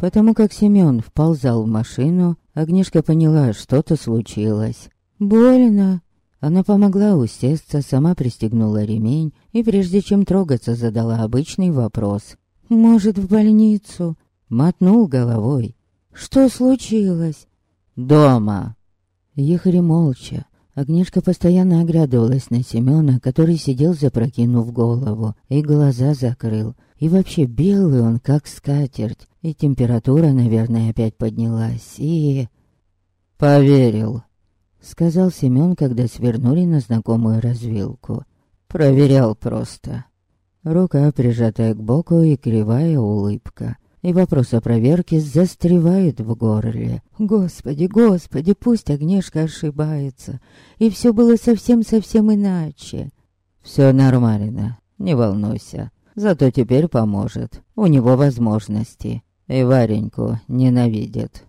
Потому как Семён вползал в машину, Агнешка поняла, что-то случилось. «Больно!» Она помогла усесться, сама пристегнула ремень и, прежде чем трогаться, задала обычный вопрос. «Может, в больницу?» Мотнул головой. «Что случилось?» «Дома!» Ехали молча. Агнешка постоянно оглядывалась на Семёна, который сидел запрокинув голову и глаза закрыл. И вообще белый он, как скатерть. И температура, наверное, опять поднялась. И... «Поверил», — сказал Семён, когда свернули на знакомую развилку. «Проверял просто». Рука, прижатая к боку, и кривая улыбка. И вопрос о проверке застревает в горле. Господи, господи, пусть Агнешка ошибается. И все было совсем-совсем иначе. Все нормально, не волнуйся. Зато теперь поможет. У него возможности. И Вареньку ненавидит.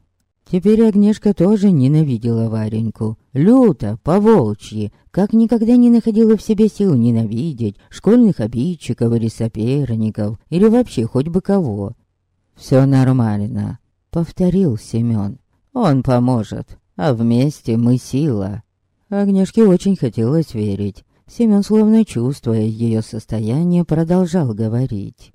Теперь Агнешка тоже ненавидела Вареньку. Люто, по-волчьи, как никогда не находила в себе сил ненавидеть школьных обидчиков или соперников, или вообще хоть бы кого. «Все нормально», — повторил Семен. «Он поможет, а вместе мы сила». Агнешке очень хотелось верить. Семен, словно чувствуя ее состояние, продолжал говорить.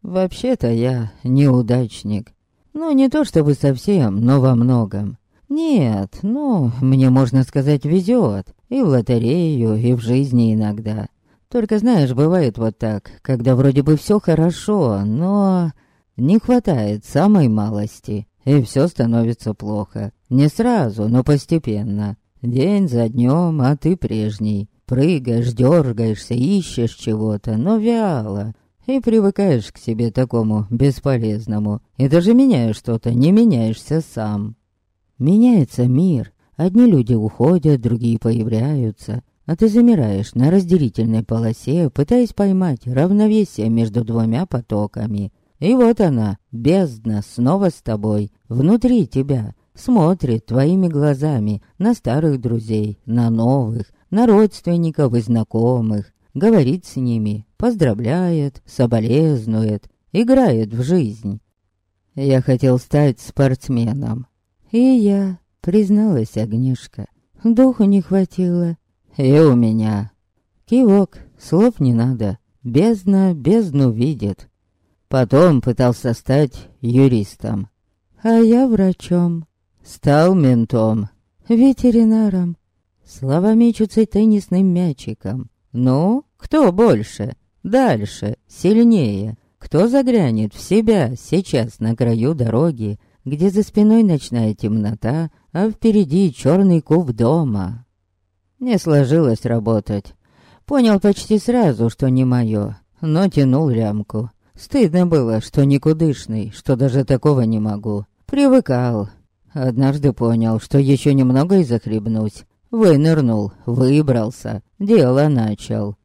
«Вообще-то я неудачник. Ну, не то чтобы совсем, но во многом. Нет, ну, мне, можно сказать, везет. И в лотерею, и в жизни иногда. Только, знаешь, бывает вот так, когда вроде бы все хорошо, но... Не хватает самой малости, и все становится плохо. Не сразу, но постепенно. День за днем, а ты прежний. Прыгаешь, дергаешься, ищешь чего-то, но вяло. И привыкаешь к себе такому бесполезному. И даже меняешь что-то, не меняешься сам. Меняется мир. Одни люди уходят, другие появляются. А ты замираешь на разделительной полосе, пытаясь поймать равновесие между двумя потоками. И вот она, бездна, снова с тобой, внутри тебя, смотрит твоими глазами на старых друзей, на новых, на родственников и знакомых, говорит с ними, поздравляет, соболезнует, играет в жизнь. Я хотел стать спортсменом. И я, призналась Агнешка, духу не хватило. И у меня. Кивок, слов не надо, бездна бездну видит. Потом пытался стать юристом. А я врачом. Стал ментом. Ветеринаром. Словомечутся теннисным мячиком. Ну, кто больше? Дальше, сильнее. Кто заглянет в себя сейчас на краю дороги, где за спиной ночная темнота, а впереди черный куб дома? Не сложилось работать. Понял почти сразу, что не мое, но тянул лямку. Стыдно было, что никудышный, что даже такого не могу. Привыкал. Однажды понял, что еще немного и захлебнусь. Вынырнул, выбрался, дело начал.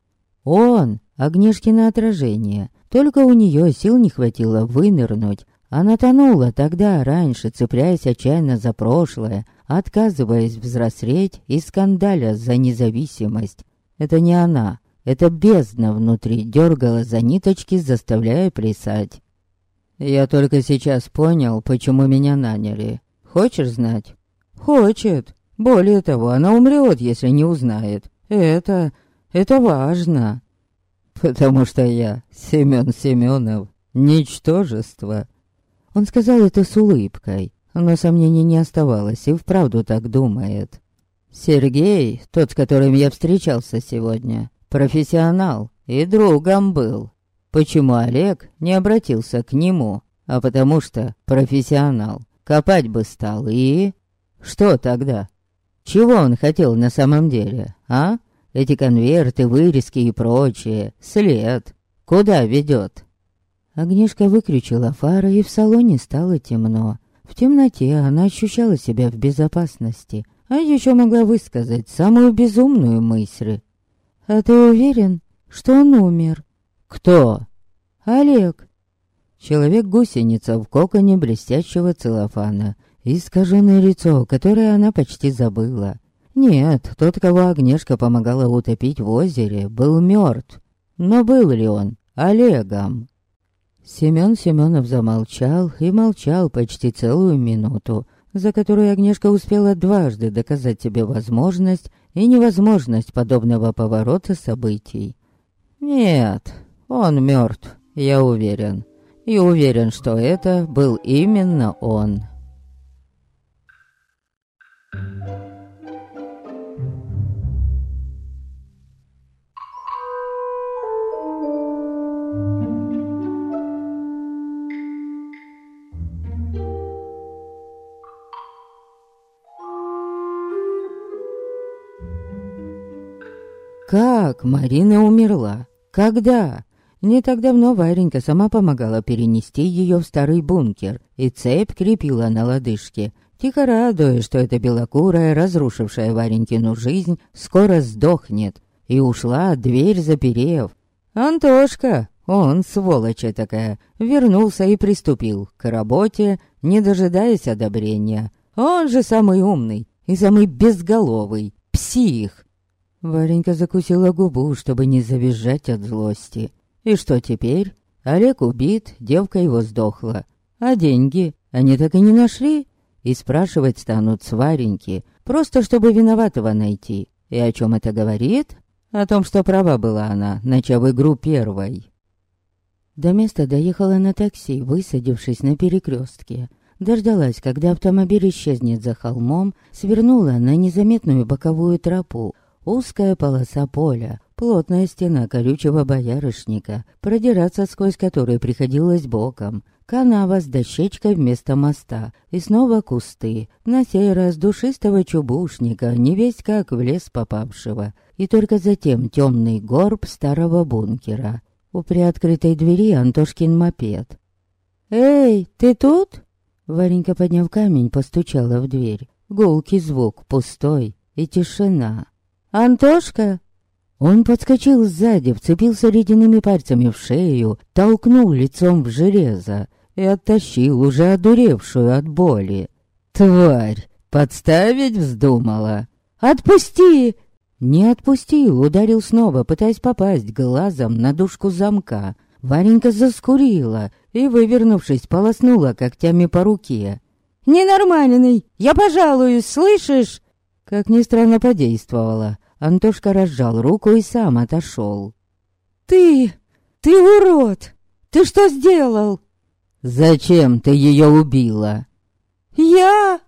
Он, Агнешкино отражение. Только у нее сил не хватило вынырнуть. Она тонула тогда, раньше, цепляясь отчаянно за прошлое, отказываясь взрослеть и скандаля за независимость. Это не она, эта бездна внутри дергала за ниточки, заставляя плясать. Я только сейчас понял, почему меня наняли. Хочешь знать? Хочет. Более того, она умрет, если не узнает. Это... это важно. Потому что я, Семен Семенов, ничтожество. Он сказал это с улыбкой, но сомнений не оставалось, и вправду так думает. Сергей, тот, с которым я встречался сегодня, профессионал и другом был. Почему Олег не обратился к нему? А потому что профессионал. Копать бы стал и... Что тогда? Чего он хотел на самом деле, а? Эти конверты, вырезки и прочее. След. Куда ведет? Огнешка выключила фары, и в салоне стало темно. В темноте она ощущала себя в безопасности, а еще могла высказать самую безумную мысль. «А ты уверен, что он умер?» «Кто?» «Олег». Человек-гусеница в коконе блестящего целлофана. Искаженное лицо, которое она почти забыла. Нет, тот, кого Агнешка помогала утопить в озере, был мертв. Но был ли он Олегом? Семён Семёнов замолчал и молчал почти целую минуту, за которую Агнешка успела дважды доказать себе возможность и невозможность подобного поворота событий. Нет, он мертв, я уверен. И уверен, что это был именно он. Как Марина умерла? Когда? Не так давно Варенька сама помогала перенести ее в старый бункер, и цепь крепила на лодыжке, тихо радуясь, что эта белокурая, разрушившая Варенькину жизнь, скоро сдохнет, и ушла, дверь заперев. Антошка, он, сволочь такая, вернулся и приступил к работе, не дожидаясь одобрения. Он же самый умный и самый безголовый, псих. Варенька закусила губу, чтобы не завизжать от злости. И что теперь? Олег убит, девка его сдохла. А деньги? Они так и не нашли? И спрашивать станут с Вареньки, просто чтобы виноватого найти. И о чем это говорит? О том, что права была она, начав игру первой. До места доехала на такси, высадившись на перекрестке. Дождалась, когда автомобиль исчезнет за холмом, свернула на незаметную боковую тропу, Узкая полоса поля, плотная стена колючего боярышника, продираться сквозь которой приходилось боком, канава с дощечкой вместо моста, и снова кусты, на сей раз душистого чубушника, не весь как в лес попавшего, и только затем темный горб старого бункера. У приоткрытой двери Антошкин мопед. «Эй, ты тут?» Варенька, подняв камень, постучала в дверь. Гулкий звук, пустой и тишина. «Антошка!» Он подскочил сзади, вцепился ледяными пальцами в шею, толкнул лицом в железо и оттащил уже одуревшую от боли. «Тварь! Подставить вздумала!» «Отпусти!» Не отпустил, ударил снова, пытаясь попасть глазом на дужку замка. Варенька заскурила и, вывернувшись, полоснула когтями по руке. «Ненормальный! Я пожалуюсь, слышишь?» Как ни странно подействовала. Антошка разжал руку и сам отошел. «Ты! Ты урод! Ты что сделал?» «Зачем ты ее убила?» «Я?»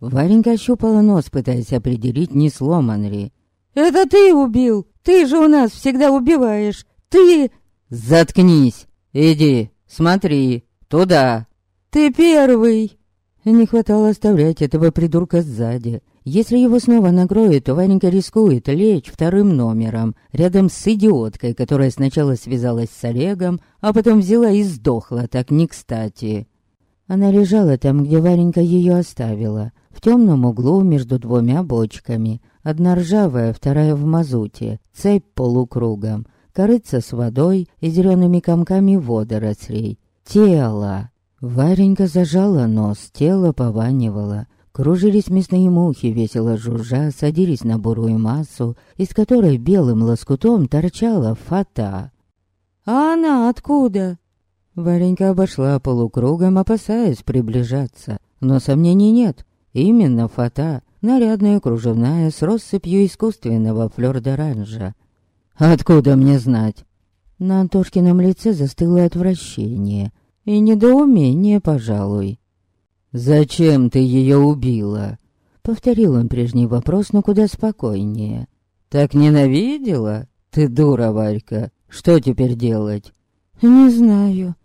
Варенька ощупала нос, пытаясь определить, не сломан ли. «Это ты убил! Ты же у нас всегда убиваешь! Ты...» «Заткнись! Иди, смотри, туда!» «Ты первый!» Не хватало оставлять этого придурка сзади. Если его снова накроют, то Варенька рискует лечь вторым номером, рядом с идиоткой, которая сначала связалась с Олегом, а потом взяла и сдохла так не кстати. Она лежала там, где Варенька ее оставила, в темном углу между двумя бочками. Одна ржавая, вторая в мазуте, цепь полукругом, корыца с водой и зелеными комками водорослей. Тело! Варенька зажала нос, тело пованивало. Кружились мясные мухи, весело жужжа, садились на бурую массу, из которой белым лоскутом торчала фата. «А она откуда?» Варенька обошла полукругом, опасаясь приближаться. Но сомнений нет. Именно фата, нарядная кружевная, с россыпью искусственного флёр-д'оранжа. «Откуда мне знать?» На Антошкином лице застыло отвращение и недоумение, пожалуй. «Зачем ты ее убила?» Повторил он прежний вопрос, но куда спокойнее. «Так ненавидела? Ты дура, Варька. Что теперь делать?» «Не знаю».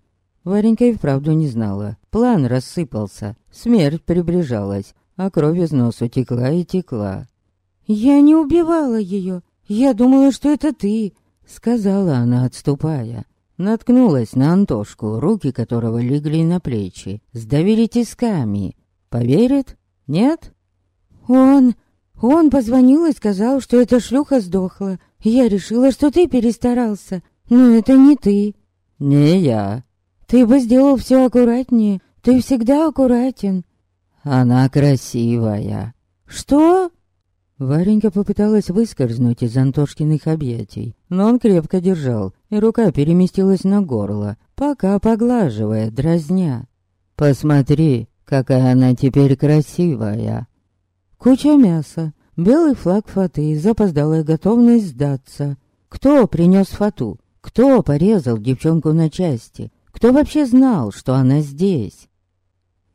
Варенька и вправду не знала. План рассыпался. Смерть приближалась, а кровь из носу текла и текла. «Я не убивала ее. Я думала, что это ты», — сказала она, отступая. Наткнулась на Антошку, руки которого легли на плечи, сдавили тисками. Поверит? Нет? Он... Он позвонил и сказал, что эта шлюха сдохла. Я решила, что ты перестарался. Но это не ты. Не я. Ты бы сделал все аккуратнее. Ты всегда аккуратен. Она красивая. Что? Варенька попыталась выскользнуть из Антошкиных объятий, но он крепко держал и рука переместилась на горло, пока поглаживая, дразня. «Посмотри, какая она теперь красивая!» Куча мяса, белый флаг фаты, запоздалая готовность сдаться. Кто принес фату? Кто порезал девчонку на части? Кто вообще знал, что она здесь?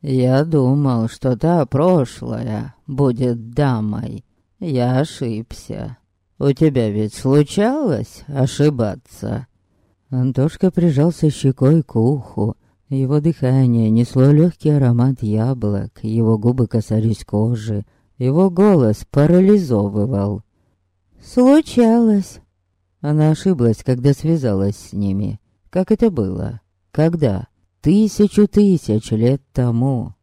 Я думал, что та прошлая будет дамой. Я ошибся. У тебя ведь случалось ошибаться?» Антошка прижался щекой к уху. Его дыхание несло легкий аромат яблок, его губы касались кожи, его голос парализовывал. «Случалось». Она ошиблась, когда связалась с ними. Как это было? Когда? Тысячу тысяч лет тому.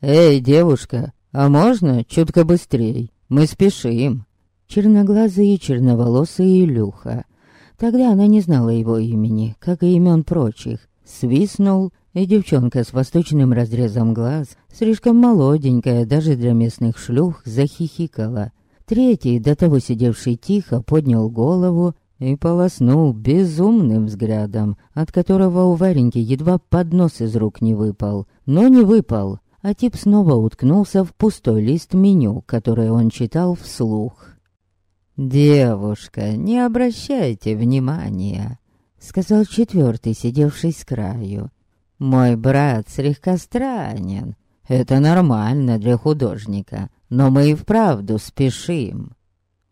«Эй, девушка, а можно чутко быстрей? Мы спешим!» Черноглазый и черноволосый Илюха. Тогда она не знала его имени, как и имен прочих. Свистнул, и девчонка с восточным разрезом глаз, слишком молоденькая даже для местных шлюх, захихикала. Третий, до того сидевший тихо, поднял голову и полоснул безумным взглядом, от которого у Вареньки едва поднос из рук не выпал. Но не выпал, а тип снова уткнулся в пустой лист меню, которое он читал вслух. «Девушка, не обращайте внимания», — сказал четвертый, сидевший с краю. «Мой брат слегка странен. Это нормально для художника, но мы и вправду спешим».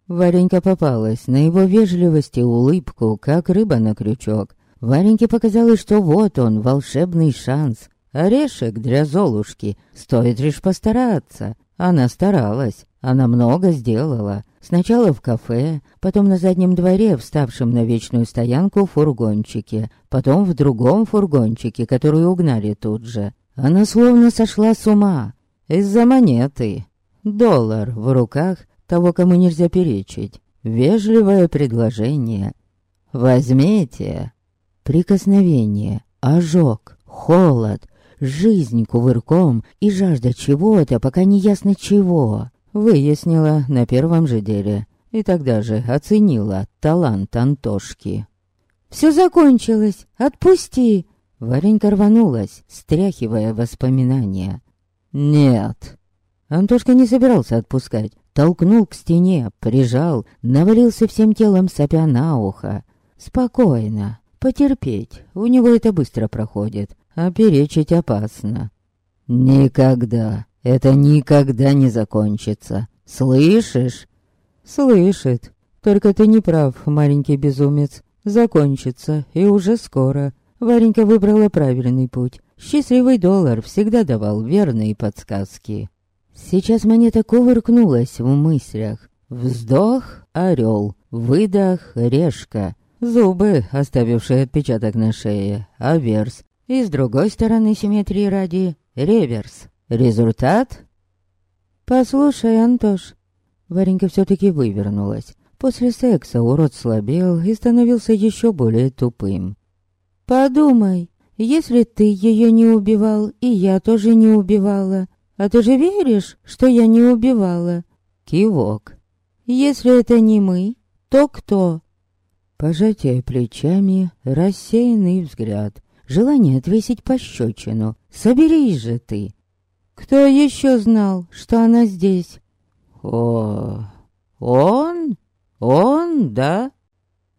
Варенька попалась на его вежливость и улыбку, как рыба на крючок. Вареньке показалось, что вот он, волшебный шанс. Орешек для Золушки. Стоит лишь постараться. Она старалась. Она много сделала. Сначала в кафе, потом на заднем дворе, вставшем на вечную стоянку фургончике, потом в другом фургончике, который угнали тут же. Она словно сошла с ума. Из-за монеты. Доллар в руках того, кому нельзя перечить. Вежливое предложение. Возьмите. Прикосновение, ожог, холод, жизнь кувырком и жажда чего-то, пока не ясно чего. Выяснила на первом же деле. И тогда же оценила талант Антошки. «Все закончилось! Отпусти!» Варенька рванулась, стряхивая воспоминания. «Нет!» Антошка не собирался отпускать, толкнул к стене, прижал, навалился всем телом сопя на ухо. Спокойно, потерпеть, у него это быстро проходит, а перечить опасно. «Никогда, это никогда не закончится, слышишь?» «Слышит, только ты не прав, маленький безумец, закончится, и уже скоро». Варенька выбрала правильный путь. Счастливый доллар всегда давал верные подсказки. Сейчас монета кувыркнулась в мыслях. Вздох — орел, выдох — решка. Зубы, оставившие отпечаток на шее, аверс. И с другой стороны симметрии ради — реверс. Результат? «Послушай, Антош». Варенька все-таки вывернулась. После секса урод слабел и становился еще более тупым. «Подумай, если ты ее не убивал, и я тоже не убивала, а ты же веришь, что я не убивала?» Кивок. «Если это не мы, то кто?» Пожатие плечами, рассеянный взгляд, желание отвесить пощечину. «Соберись же ты!» «Кто еще знал, что она здесь?» «О, он? Он, да?»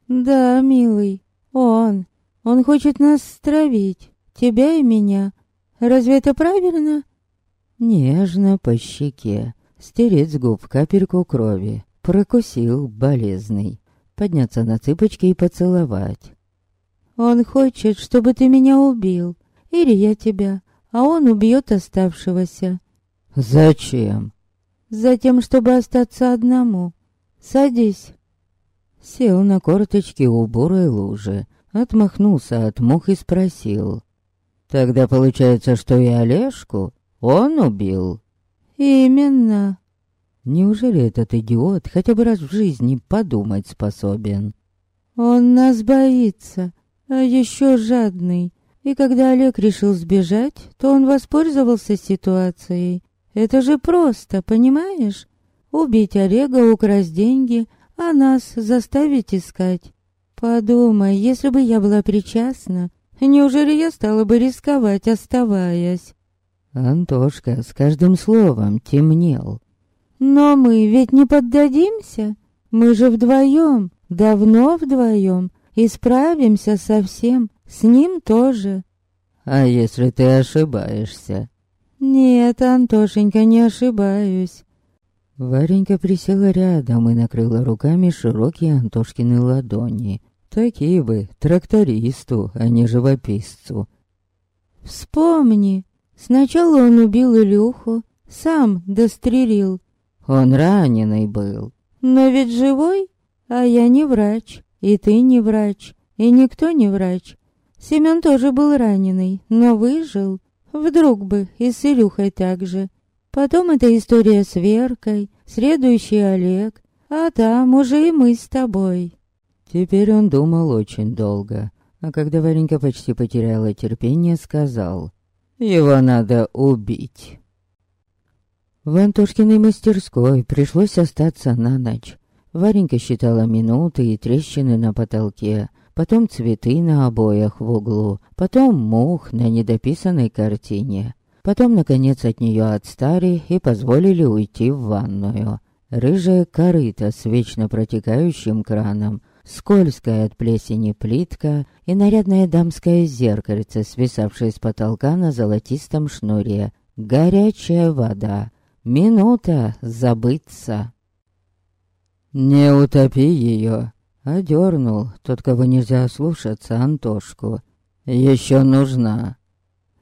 «Да, милый, он. Он хочет нас стравить, тебя и меня. Разве это правильно?» Нежно по щеке, стереть с губ капельку крови, прокусил болезный, подняться на цыпочки и поцеловать. «Он хочет, чтобы ты меня убил, или я тебя, а он убьет оставшегося». «Зачем?» «Затем, чтобы остаться одному. Садись». Сел на корточки у бурой лужи, отмахнулся от мух и спросил. «Тогда получается, что и Олежку он убил?» «Именно». Неужели этот идиот хотя бы раз в жизни подумать способен? «Он нас боится, а еще жадный. И когда Олег решил сбежать, то он воспользовался ситуацией. Это же просто, понимаешь? Убить Олега, украсть деньги, а нас заставить искать. Подумай, если бы я была причастна, неужели я стала бы рисковать, оставаясь? Антошка с каждым словом темнел. Но мы ведь не поддадимся. Мы же вдвоем, давно вдвоем, и справимся со всем, с ним тоже. А если ты ошибаешься? Нет, Антошенька, не ошибаюсь. Варенька присела рядом и накрыла руками широкие Антошкины ладони. Такие бы трактористу, а не живописцу. Вспомни, сначала он убил Илюху, сам дострелил. Он раненый был. Но ведь живой, а я не врач, и ты не врач, и никто не врач. Семен тоже был раненый, но выжил. Вдруг бы и с Илюхой так же. Потом эта история с Веркой, следующий Олег, а там уже и мы с тобой. Теперь он думал очень долго, а когда Варенька почти потеряла терпение, сказал, «Его надо убить». В Антошкиной мастерской пришлось остаться на ночь. Варенька считала минуты и трещины на потолке, потом цветы на обоях в углу, потом мух на недописанной картине. Потом, наконец, от нее отстали и позволили уйти в ванную. Рыжая корыта с вечно протекающим краном, скользкая от плесени плитка и нарядное дамское зеркальце, свисавшее с потолка на золотистом шнуре. Горячая вода. Минута забыться. «Не утопи ее!» — одернул тот, кого нельзя слушаться, Антошку. «Еще нужна!»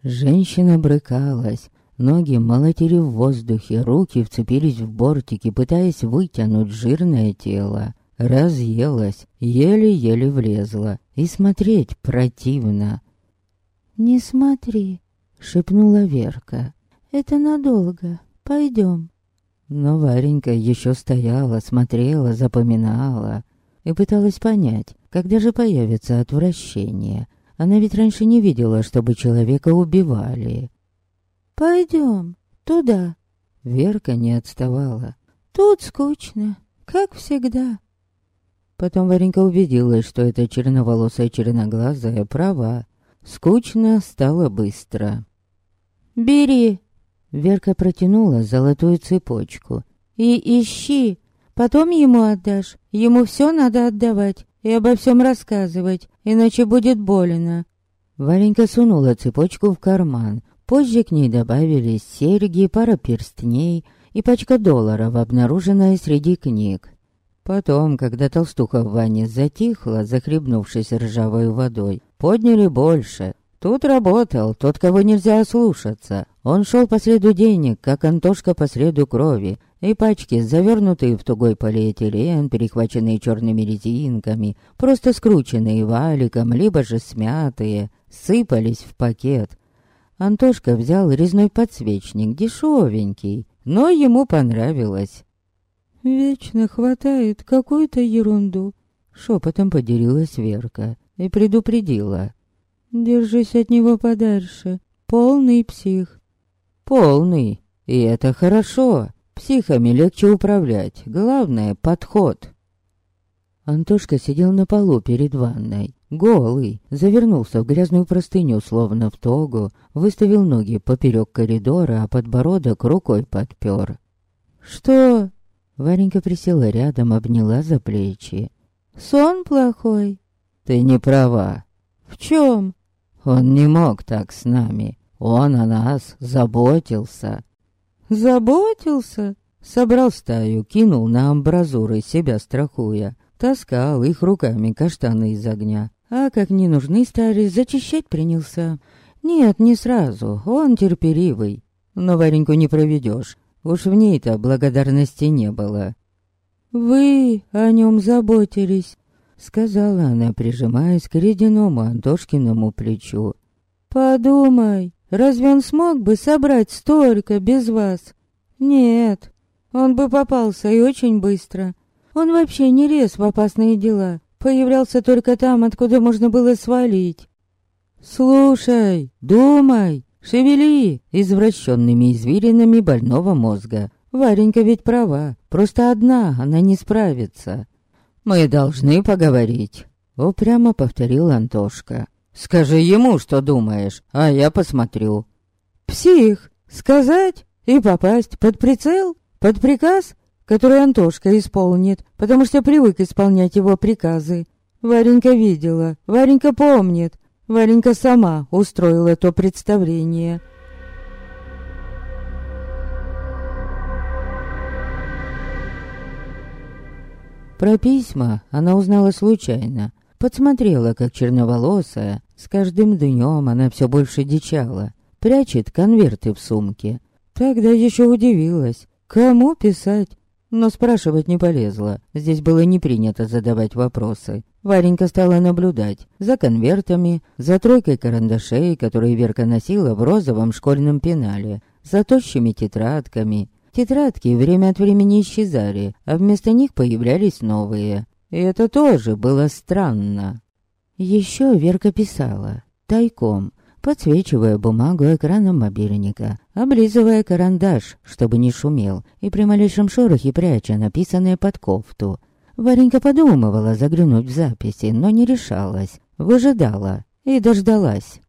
Женщина брыкалась, ноги молотили в воздухе, руки вцепились в бортики, пытаясь вытянуть жирное тело. Разъелась, еле-еле влезла, и смотреть противно. «Не смотри», — шепнула Верка. «Это надолго. Пойдем». Но Варенька еще стояла, смотрела, запоминала и пыталась понять, когда же появится отвращение. Она ведь раньше не видела, чтобы человека убивали. «Пойдем туда». Верка не отставала. «Тут скучно, как всегда». Потом Варенька убедилась, что эта черноволосая черноглазая права. Скучно стало быстро. «Бери!» Верка протянула золотую цепочку. «И ищи. Потом ему отдашь. Ему все надо отдавать и обо всем рассказывать, иначе будет больно». Варенька сунула цепочку в карман. Позже к ней добавились серьги, пара перстней и пачка долларов, обнаруженная среди книг. Потом, когда толстуха в ванне затихла, захлебнувшись ржавой водой, подняли больше. Тут работал тот, кого нельзя ослушаться. Он шел по следу денег, как Антошка по следу крови, и пачки, завернутые в тугой полиэтилен, перехваченные черными резинками, просто скрученные валиком, либо же смятые, сыпались в пакет. Антошка взял резной подсвечник, дешевенький, но ему понравилось. «Вечно хватает какую-то ерунду», — шепотом поделилась Верка и предупредила. «Держись от него подальше, полный псих». «Полный, и это хорошо». Психами легче управлять, главное — подход. Антошка сидел на полу перед ванной, голый, завернулся в грязную простыню, словно в тогу, выставил ноги поперек коридора, а подбородок рукой подпер. «Что?» Варенька присела рядом, обняла за плечи. «Сон плохой?» «Ты не права». «В чем?» «Он не мог так с нами. Он о нас заботился». Заботился? Собрал стаю, кинул на амбразуры, себя страхуя. Таскал их руками каштаны из огня. А как не нужны стали, зачищать принялся. Нет, не сразу, он терпеливый. Но Вареньку не проведешь. Уж в ней-то благодарности не было. «Вы о нем заботились», — сказала она, прижимаясь к ледяному Антошкиному плечу. «Подумай, Разве он смог бы собрать столько без вас? Нет, он бы попался и очень быстро. Он вообще не лез в опасные дела, появлялся только там, откуда можно было свалить. «Слушай, думай, шевели извращенными извилинами больного мозга. Варенька ведь права, просто одна она не справится. Мы должны поговорить». Упрямо повторил Антошка. «Скажи ему, что думаешь, а я посмотрю». «Псих! Сказать и попасть под прицел? Под приказ, который Антошка исполнит, потому что привык исполнять его приказы. Варенька видела, Варенька помнит, Варенька сама устроила то представление». Про письма она узнала случайно. Подсмотрела, как черноволосая, с каждым днем она все больше дичала, прячет конверты в сумке. Тогда еще удивилась, кому писать? Но спрашивать не полезла, здесь было не принято задавать вопросы. Варенька стала наблюдать за конвертами, за тройкой карандашей, которые Верка носила в розовом школьном пенале, за тощими тетрадками, Тетрадки время от времени исчезали, а вместо них появлялись новые. И это тоже было странно. Еще Верка писала, тайком, подсвечивая бумагу экраном мобильника, облизывая карандаш, чтобы не шумел, и при малейшем шорохе пряча написанное под кофту. Варенька подумывала заглянуть в записи, но не решалась, выжидала и дождалась.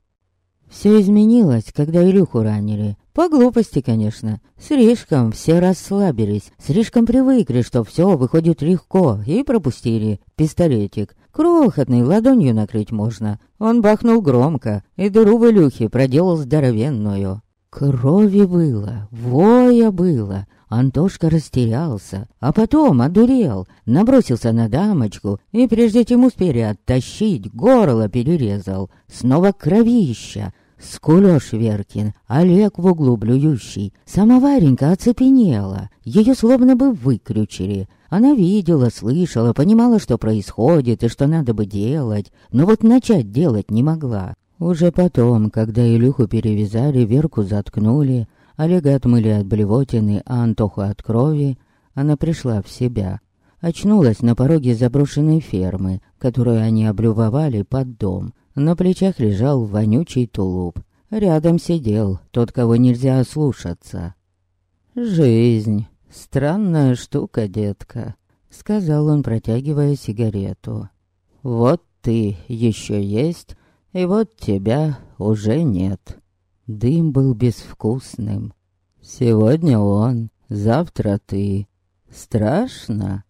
Все изменилось, когда Илюху ранили. По глупости, конечно. Слишком все расслабились, слишком привыкли, что все выходит легко, и пропустили пистолетик. Крохотный, ладонью накрыть можно. Он бахнул громко, и дыру в Илюхе проделал здоровенную. Крови было, воя было. Антошка растерялся, а потом одурел, набросился на дамочку, и прежде чем успели оттащить, горло перерезал. Снова кровища. Скулёж Веркин, Олег в углу блюющий. Сама Варенька оцепенела. Ее словно бы выключили. Она видела, слышала, понимала, что происходит и что надо бы делать, но вот начать делать не могла. Уже потом, когда Илюху перевязали, Верку заткнули, Олега отмыли от блевотины, а Антоху от крови, она пришла в себя. Очнулась на пороге заброшенной фермы, которую они облюбовали под дом. На плечах лежал вонючий тулуп. Рядом сидел тот, кого нельзя ослушаться. «Жизнь. Странная штука, детка», — сказал он, протягивая сигарету. «Вот ты еще есть, и вот тебя уже нет». Дым был безвкусным. «Сегодня он, завтра ты. Страшно?»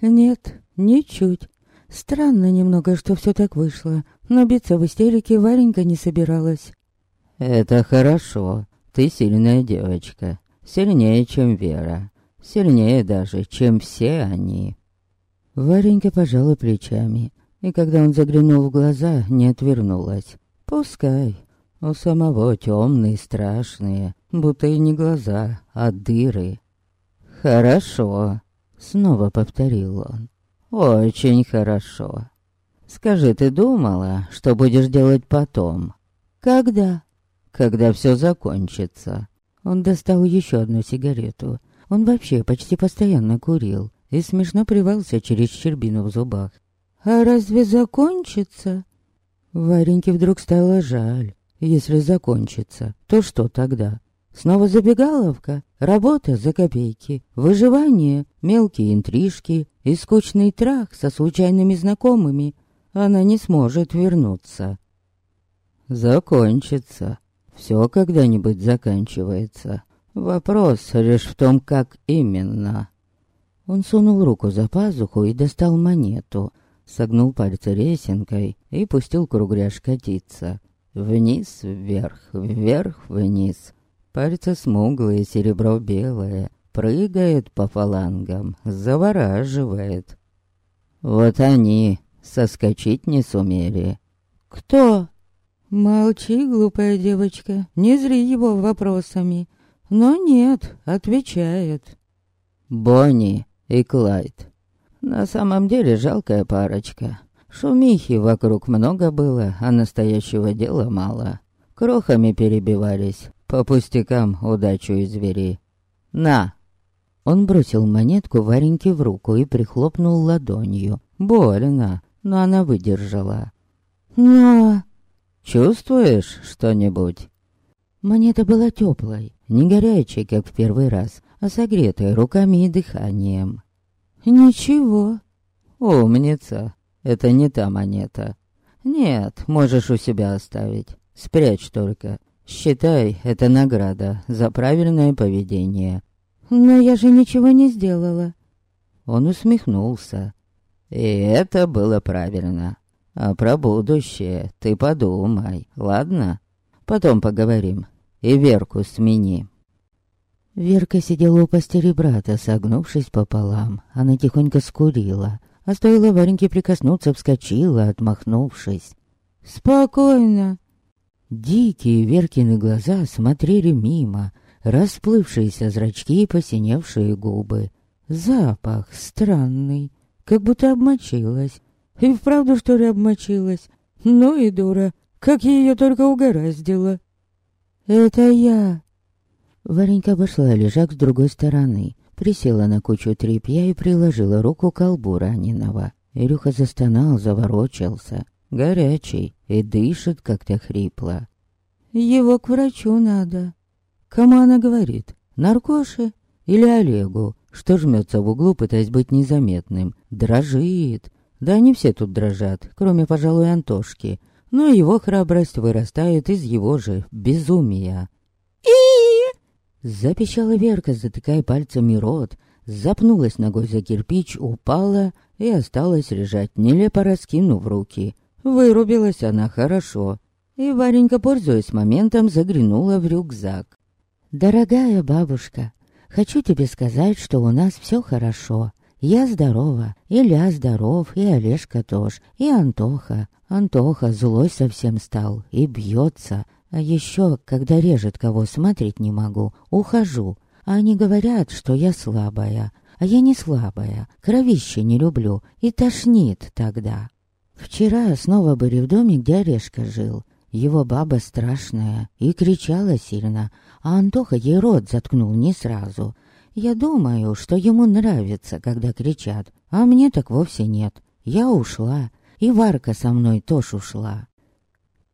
«Нет, ничуть. Странно немного, что все так вышло, но биться в истерике Варенька не собиралась. «Это хорошо. Ты сильная девочка. Сильнее, чем Вера. Сильнее даже, чем все они». Варенька пожала плечами, и когда он заглянул в глаза, не отвернулась. «Пускай. У самого темные, страшные, будто и не глаза, а дыры». «Хорошо», — снова повторил он. «Очень хорошо. Скажи, ты думала, что будешь делать потом?» «Когда?» «Когда все закончится». Он достал еще одну сигарету. Он вообще почти постоянно курил и смешно привался через щербину в зубах. «А разве закончится?» Вареньке вдруг стало жаль. Если закончится, то что тогда? Снова забегаловка, работа за копейки, выживание, мелкие интрижки и скучный трах со случайными знакомыми. Она не сможет вернуться. Закончится. Все когда-нибудь заканчивается. Вопрос лишь в том, как именно. Он сунул руку за пазуху и достал монету, согнул пальцы ресенкой и пустил кругляш катиться. Вниз, вверх, вверх, вниз. Пальцы смуглые, серебро белое, прыгает по фалангам, завораживает. Вот они соскочить не сумели. Кто? Молчи, глупая девочка, не зри его вопросами. Но нет, отвечает. Бонни и Клайд. На самом деле жалкая парочка. Шумихи вокруг много было, а настоящего дела мало. Крохами перебивались, по пустякам удачу извери. «На!» Он бросил монетку Вареньке в руку и прихлопнул ладонью. Больно, но она выдержала. «На!» «Чувствуешь что-нибудь?» Монета была теплой, не горячей, как в первый раз, а согретой руками и дыханием. «Ничего». «Умница. Это не та монета. Нет, можешь у себя оставить. Спрячь только. Считай, это награда за правильное поведение. Но я же ничего не сделала. Он усмехнулся. И это было правильно. А про будущее ты подумай, ладно? Потом поговорим. И Верку смени. Верка сидела у постели брата, согнувшись пополам. Она тихонько скурила, а стоило Вареньке прикоснуться, вскочила, отмахнувшись. «Спокойно!» Дикие Веркины глаза смотрели мимо, расплывшиеся зрачки и посиневшие губы. Запах странный, как будто обмочилась. И вправду, что ли, обмочилась? Ну и дура, как ее только угораздило. «Это я!» Варенька обошла лежак с другой стороны, присела на кучу тряпья и приложила руку к колбу раненого. Илюха застонал, заворочался. Горячий и дышит как-то хрипло. «Его к врачу надо». Кому она говорит? Наркоше или Олегу, что жмется в углу, пытаясь быть незаметным? Дрожит. Да они все тут дрожат, кроме, пожалуй, Антошки. Но его храбрость вырастает из его же безумия. и Запищала Верка, затыкая пальцами рот, запнулась ногой за кирпич, упала и осталась лежать, нелепо раскинув руки. Вырубилась она хорошо. И Варенька, пользуясь моментом, заглянула в рюкзак. «Дорогая бабушка, хочу тебе сказать, что у нас все хорошо. Я здорова, Илья здоров, и Олежка тоже, и Антоха. Антоха злой совсем стал и бьется. А еще, когда режет кого, смотреть не могу, ухожу. А они говорят, что я слабая. А я не слабая, кровище не люблю, и тошнит тогда. Вчера снова были в доме, где Орешка жил. Его баба страшная и кричала сильно, а Антоха ей рот заткнул не сразу. Я думаю, что ему нравится, когда кричат, а мне так вовсе нет. Я ушла, и Варка со мной тоже ушла.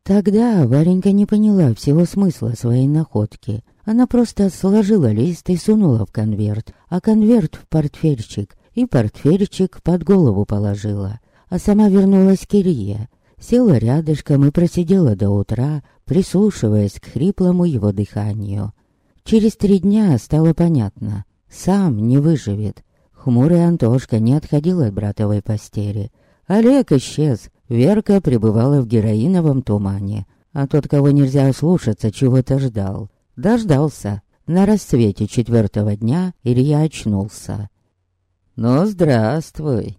Тогда Варенька не поняла всего смысла своей находки. Она просто сложила лист и сунула в конверт, а конверт в портфельчик, и портфельчик под голову положила а сама вернулась к Илье, села рядышком и просидела до утра, прислушиваясь к хриплому его дыханию. Через три дня стало понятно, сам не выживет. Хмурый Антошка не отходил от братовой постели. Олег исчез, Верка пребывала в героиновом тумане, а тот, кого нельзя слушаться, чего-то ждал. Дождался. На рассвете четвертого дня Илья очнулся. «Ну, здравствуй!»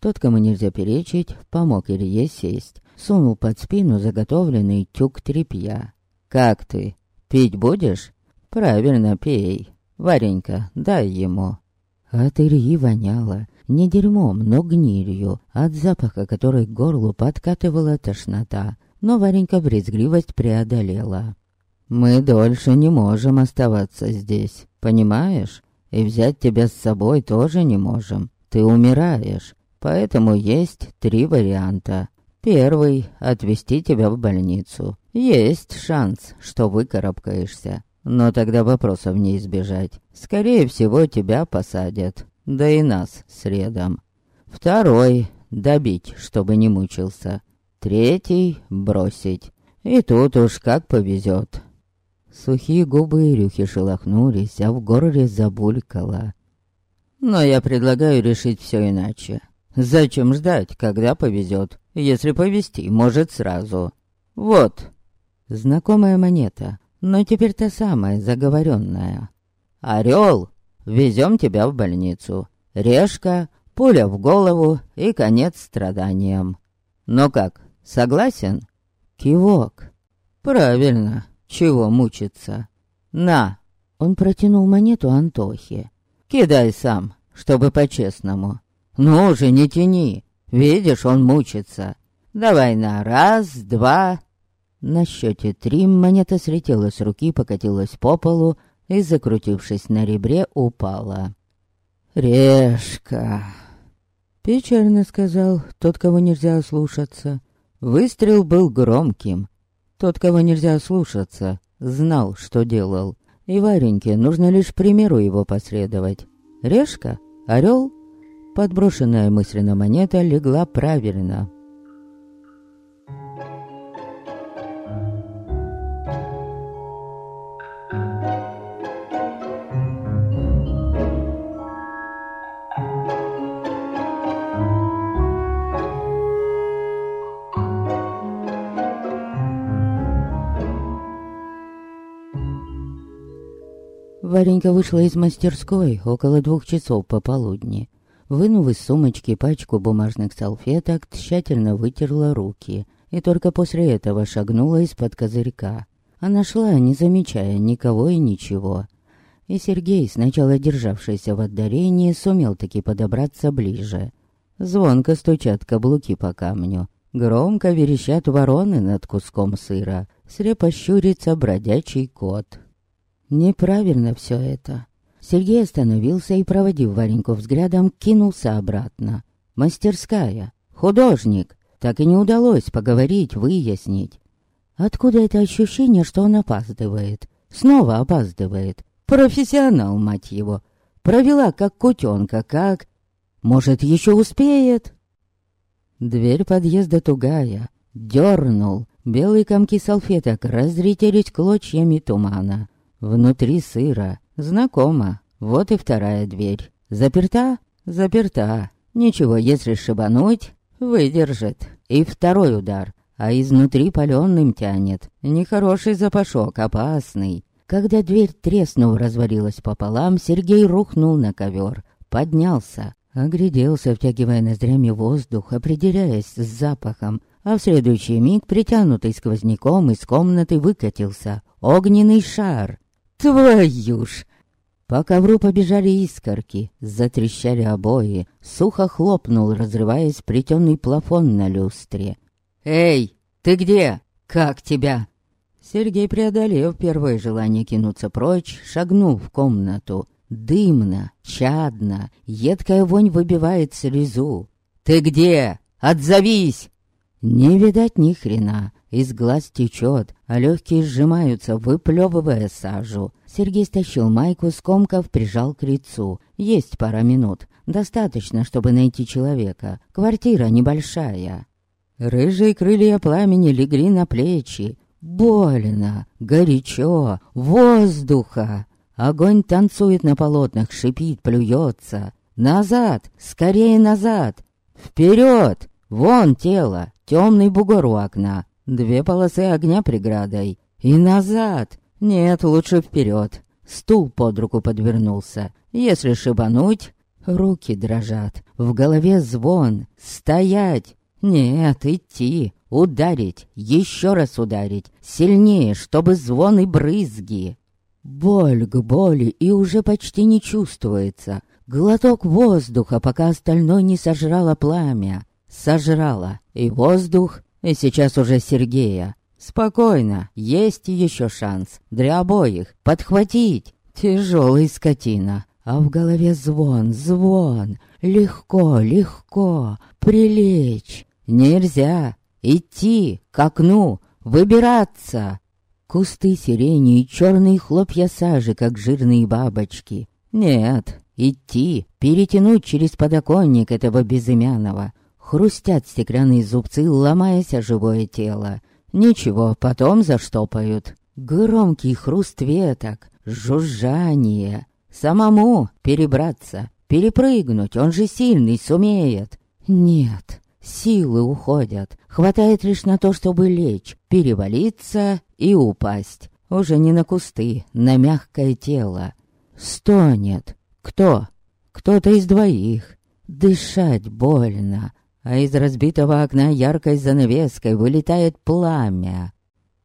Тот, кому нельзя перечить, помог Илье сесть, сунул под спину заготовленный тюк тряпья. «Как ты? Пить будешь?» «Правильно, пей. Варенька, дай ему». От Ильи воняло не дерьмом, но гнилью, от запаха которой к горлу подкатывала тошнота. Но Варенька брезгливость преодолела. «Мы дольше не можем оставаться здесь, понимаешь? И взять тебя с собой тоже не можем. Ты умираешь. Поэтому есть три варианта. Первый — отвезти тебя в больницу. Есть шанс, что выкарабкаешься. Но тогда вопросов не избежать. Скорее всего, тебя посадят. Да и нас средом. Второй — добить, чтобы не мучился. Третий — бросить. И тут уж как повезет. Сухие губы Ирюхи шелохнулись, а в горле забулькало. Но я предлагаю решить все иначе. Зачем ждать, когда повезет? Если повезти, может сразу. Вот. Знакомая монета, но теперь та самая, заговоренная. Орел, везем тебя в больницу. Решка, пуля в голову и конец страданиям. Но как, согласен? Кивок. Правильно, чего мучиться? На. Он протянул монету Антохе. Кидай сам, чтобы по-честному. «Ну же, не тяни! Видишь, он мучится! Давай на раз, два...» На счете три монета слетела с руки, покатилась по полу и, закрутившись на ребре, упала. «Решка!» Печально сказал тот, кого нельзя слушаться. Выстрел был громким. Тот, кого нельзя слушаться, знал, что делал. И Вареньке нужно лишь примеру его последовать. Решка? Орел? Подброшенная мысленно монета легла правильно. Варенька вышла из мастерской около двух часов пополудни. Вынув из сумочки пачку бумажных салфеток, тщательно вытерла руки и только после этого шагнула из-под козырька. Она шла, не замечая никого и ничего. И Сергей, сначала державшийся в отдалении, сумел таки подобраться ближе. Звонко стучат каблуки по камню. Громко верещат вороны над куском сыра. Слепо щурится бродячий кот. Неправильно все это. Сергей остановился и, проводив Вареньку взглядом, кинулся обратно. Мастерская, художник. Так и не удалось поговорить, выяснить. Откуда это ощущение, что он опаздывает? Снова опаздывает. Профессионал, мать его. Провела как кутенка, как... Может, еще успеет? Дверь подъезда тугая. Дернул. Белые комки салфеток разлетелись клочьями тумана. Внутри сыра. Знакомо. Вот и вторая дверь. Заперта? Заперта. Ничего, если шибануть, выдержит. И второй удар. А изнутри паленым тянет. Нехороший запашок, опасный. Когда дверь, треснув, развалилась пополам, Сергей рухнул на ковер. Поднялся. Огляделся, втягивая ноздрями воздух, определяясь с запахом, а в следующий миг, притянутый сквозняком, из комнаты выкатился огненный шар. Твою ж! По ковру побежали искорки, затрещали обои, сухо хлопнул, разрываясь плетеный плафон на люстре. «Эй, ты где? Как тебя?» Сергей, преодолев первое желание кинуться прочь, шагнул в комнату. Дымно, чадно, едкая вонь выбивает слезу. «Ты где? Отзовись!» Не видать ни хрена, из глаз течет, а легкие сжимаются, выплевывая сажу. Сергей стащил майку, скомков, прижал к лицу. Есть пара минут. Достаточно, чтобы найти человека. Квартира небольшая. Рыжие крылья пламени легли на плечи. Больно, горячо, воздуха. Огонь танцует на полотнах, шипит, плюется. Назад, скорее назад. Вперед! Вон тело, темный бугор у окна, две полосы огня преградой. И назад. Нет, лучше вперед. Стул под руку подвернулся. Если шибануть, руки дрожат. В голове звон. Стоять. Нет, идти. Ударить. Еще раз ударить. Сильнее, чтобы звон и брызги. Боль к боли и уже почти не чувствуется. Глоток воздуха, пока остальное не сожрало пламя сожрала и воздух, и сейчас уже Сергея. Спокойно, есть еще шанс для обоих подхватить. Тяжелый скотина, а в голове звон, звон. Легко, легко, прилечь. Нельзя идти к окну, выбираться. Кусты сирени и черные хлопья сажи, как жирные бабочки. Нет, идти, перетянуть через подоконник этого безымянного, Хрустят стеклянные зубцы, ломаясь о живое тело. Ничего, потом заштопают. Громкий хруст веток, жужжание. Самому перебраться, перепрыгнуть, он же сильный, сумеет. Нет, силы уходят. Хватает лишь на то, чтобы лечь, перевалиться и упасть. Уже не на кусты, на мягкое тело. Стонет. Кто? Кто-то из двоих. Дышать больно а из разбитого окна яркой занавеской вылетает пламя.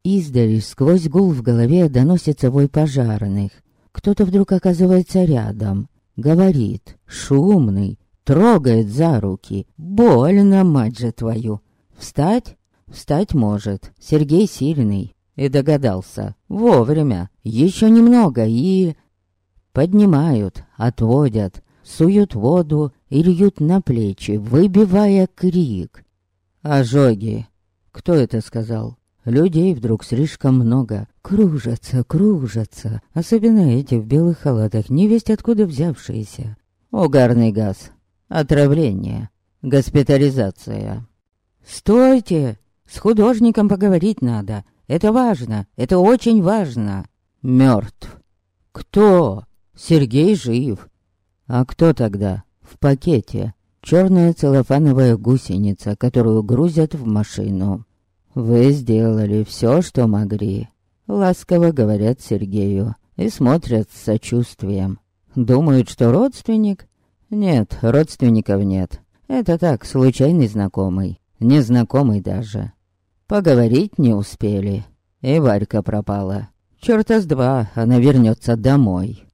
Издали сквозь гул в голове доносится вой пожарных. Кто-то вдруг оказывается рядом, говорит, шумный, трогает за руки. Больно, мать же твою. Встать? Встать может. Сергей сильный. И догадался. Вовремя. Еще немного и... Поднимают, отводят, суют воду и льют на плечи, выбивая крик. Ожоги. Кто это сказал? Людей вдруг слишком много. Кружатся, кружатся. Особенно эти в белых халатах, невесть откуда взявшиеся. Угарный газ. Отравление. Госпитализация. «Стойте! С художником поговорить надо. Это важно, это очень важно. Мертв. Кто? Сергей жив. А кто тогда? В пакете. Черная целлофановая гусеница, которую грузят в машину. Вы сделали все, что могли. Ласково говорят Сергею и смотрят с сочувствием. Думают, что родственник? Нет, родственников нет. Это так, случайный знакомый. Незнакомый даже. Поговорить не успели. И Варька пропала. Чёрта с два, она вернется домой.